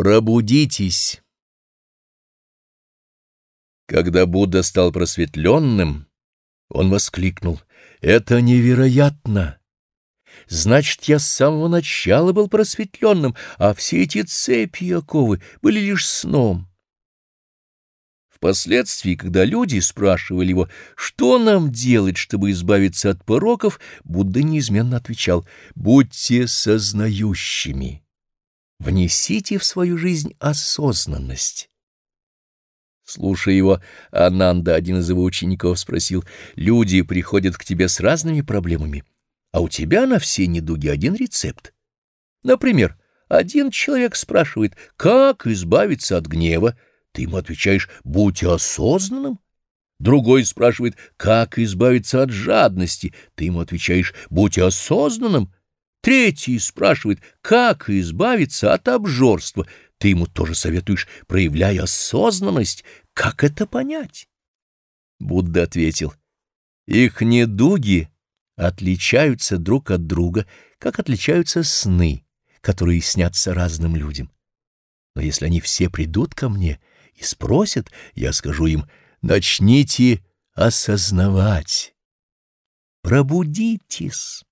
Пробудитесь! Когда Будда стал просветленным, он воскликнул «Это невероятно!» Значит, я с самого начала был просветленным, а все эти цепи и оковы были лишь сном. Впоследствии, когда люди спрашивали его, что нам делать, чтобы избавиться от пороков, Будда неизменно отвечал «Будьте сознающими, внесите в свою жизнь осознанность». Слушая его, Ананда, один из его учеников, спросил, «Люди приходят к тебе с разными проблемами, а у тебя на все недуги один рецепт. Например, один человек спрашивает, как избавиться от гнева, ты ему отвечаешь «будь осознанным». Другой спрашивает «как избавиться от жадности», ты ему отвечаешь «будь осознанным». Третий спрашивает «как избавиться от обжорства», ты ему тоже советуешь «проявляй осознанность». Как это понять? Будда ответил «их недуги отличаются друг от друга, как отличаются сны, которые снятся разным людям. Но если они все придут ко мне и спросят, я скажу им, начните осознавать, пробудитесь».